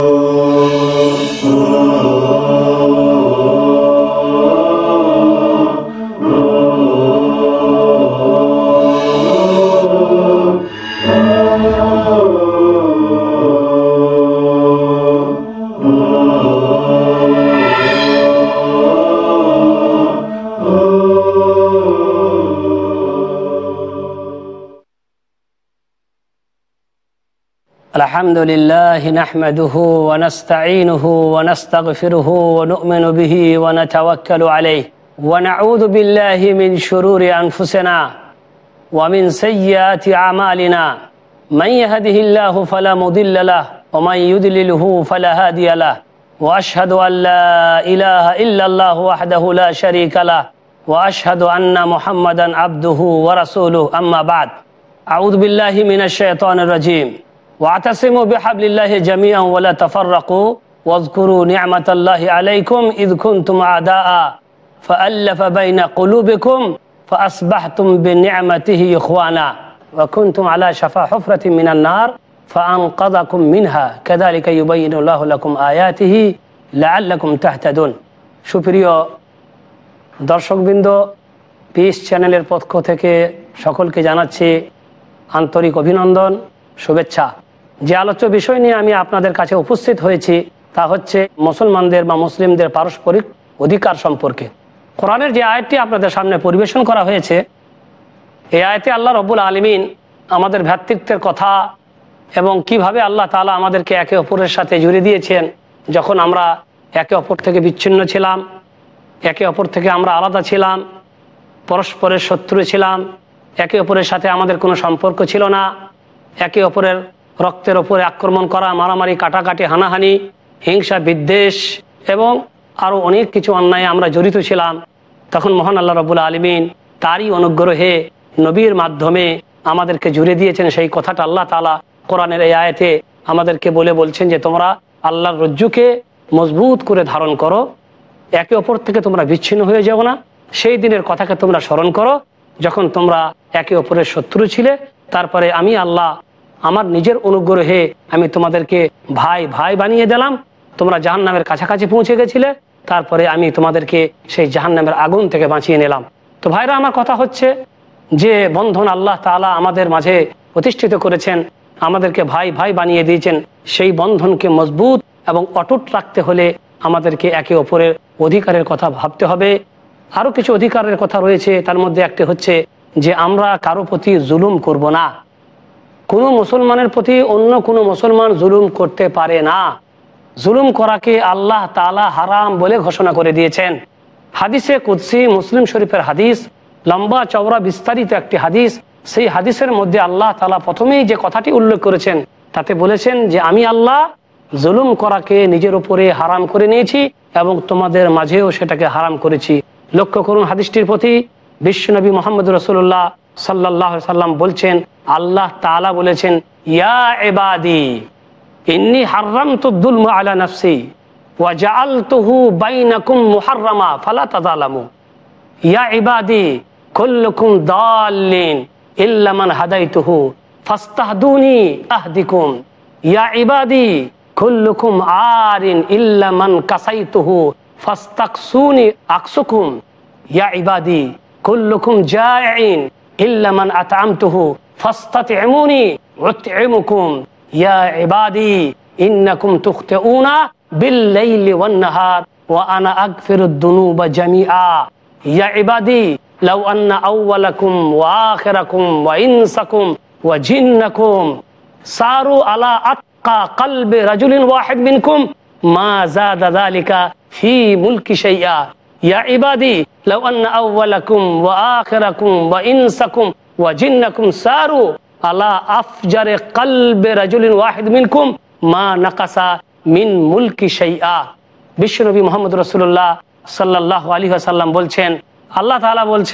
Oh, oh. الحمد لله نحمده ونستعينه ونستغفره ونؤمن به ونتوكل عليه ونعوذ بالله من شرور أنفسنا ومن سيئات أعمالنا. من يهده الله فلا مضل له ومن يضلله فلا هادي له. وأشهد أن لا إله إلا الله وحده لا شريك له. وأشهد أن محمدا عبده ورسوله. أما بعد أعوذ بالله من الشيطان الرجيم. واعتصموا بحبل الله جميعا ولا تفرقوا واذكروا نعمة الله عليكم إذ كنتم أعداء فألف بين قلوبكم فأصبحتم بنعمته إخوانا وكنتم على شفا حفرة من النار فأنقذكم منها كذلك يبين الله لكم آياته لعلكم تهتدون সুপ্রিয় দর্শকবৃন্দ piece চ্যানেলের পক্ষ থেকে সকলকে জানাচ্ছি আন্তরিক অভিনন্দন শুভেচ্ছা যে আলোচ্য বিষয় নিয়ে আমি আপনাদের কাছে উপস্থিত হয়েছি, তা হচ্ছে মুসলমানদের বা মুসলিমদের পারস্পরিক অধিকার সম্পর্কে। কোরআনের যে আয়টি আপনাদের সামনে পরিবেশন করা হয়েছে, এই আয়তে আল্লাহ রব্বুল আলমিন আমাদের ভ্রাতৃত্বের কথা এবং কীভাবে আল্লাহ তালা আমাদেরকে একে অপরের সাথে জুড়ে দিয়েছেন, যখন আমরা একে অপর থেকে বিচ্ছিন্ন ছিলাম, একে অপর থেকে আমরা আলাদা ছিলাম, পরস্পরের শত্রু ছিলাম, একে অপরের সাথে আমাদের কোনো সম্পর্ক ছিল না, একে অপরের রক্তের ওপরে আক্রমণ করা, মারামারি, কাটাকাটি, হানাহানি, হিংসা, বিদ্বেষ এবং আরও অনেক কিছু অন্যায় আমরা জড়িত ছিলাম। তখন মহান আল্লাহ রবুল আলমিন তারই অনুগ্রহে নবীর মাধ্যমে আমাদেরকে জুড়ে দিয়েছেন সেই কথাটা আল্লাহ তালা কোরআনের এই আয়তে আমাদেরকে বলে বলছেন যে, তোমরা আল্লাহর রজ্জুকে মজবুত করে ধারণ করো, একে অপর থেকে তোমরা বিচ্ছিন্ন হয়ে যাও না। সেই দিনের কথাকে তোমরা স্মরণ করো। যখন তোমরা একে অপরের শত্রু ছিলে, তারপরে আমি আল্লাহ আমার নিজের অনুগ্রহে আমি তোমাদেরকে ভাই ভাই বানিয়ে দিলাম। তোমরা জাহান নামের কাছাকাছি পৌঁছে গেছিলে, তারপরে আমি তোমাদেরকে সেই জাহান নামের আগুন থেকে বাঁচিয়ে নিলাম। তো ভাইরা, আমার কথা হচ্ছে যে বন্ধন আল্লাহ তালা আমাদের মাঝে প্রতিষ্ঠিত করেছেন, আমাদেরকে ভাই ভাই বানিয়ে দিয়েছেন, সেই বন্ধনকে মজবুত এবং অটুট রাখতে হলে আমাদেরকে একে অপরের অধিকারের কথা ভাবতে হবে। আরও কিছু অধিকারের কথা রয়েছে, তার মধ্যে একটি হচ্ছে যে আমরা কারও প্রতি জুলুম করব না। কোনো মুসলমানের প্রতি অন্য কোনো মুসলমান জুলুম করতে পারে না। জুলুম করাকে আল্লাহ তালা হারাম বলে ঘোষণা করে দিয়েছেন। হাদিসে কুদ্সি, মুসলিম শরীফের হাদিস, লম্বা চওড়া বিস্তারিত একটি হাদিস। সেই হাদিসের মধ্যে আল্লাহ তালা প্রথমেই যে কথাটি উল্লেখ করেছেন, তাতে বলেছেন যে, আমি আল্লাহ জুলুম করাকে নিজের উপরে হারাম করে নিয়েছি এবং তোমাদের মাঝেও সেটাকে হারাম করেছি। লক্ষ্য করুন হাদিসটির প্রতি, বিশ্বনবী মোহাম্মদ রসুল্লাহ সাল্লাহ সাল্লাম বলছেন, আল্লাহ তালা বলেছেন, ইয়া এবাদি ইন্নি হার্রাম তুদ্দুল আলা নফসি ওয়াজালতুহু বাইনাকুম মুহাররামা, ফালা তাযালামু। ইয়া ইবাদি ইয়া ইবাদি, কুল্লুকুম আরিন, ইল্লা মান কাসাইতুহু, ফাস্তাকসুনি আকসুকুম। ইয়া ইবাদি, কুল্লুকুম জাইন إلا من أطعمته فاستطعموني أطعمكم. يا عبادي إنكم تخطئون بالليل والنهار وأنا أغفر الذنوب جميعا. يا عبادي لو أن أولكم وآخركم وإنسكم وجنكم صاروا على أتقى قلب رجل واحد منكم ما زاد ذلك في ملك شيئا. যালিকা ফি মুলকি শাইআ ইয়া ইবাদি লাউ আন্না আউওয়ালাকুম ওয়া আখিরাকুম ওয়া ইনসাকুম ওয়া জিন্নাকুম সারু আলা আফজারে কলবে রাজুলিন ওয়াহিদ মিনকুম মা নাকাসা মিন মুলকি শাইআ বিশ্বনবী মোহাম্মদ রসুল্লাহ সাল্লাহ আলী সাল্লাম বলছেন আল্লাহ তাআলা বলছেন